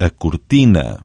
a cortina.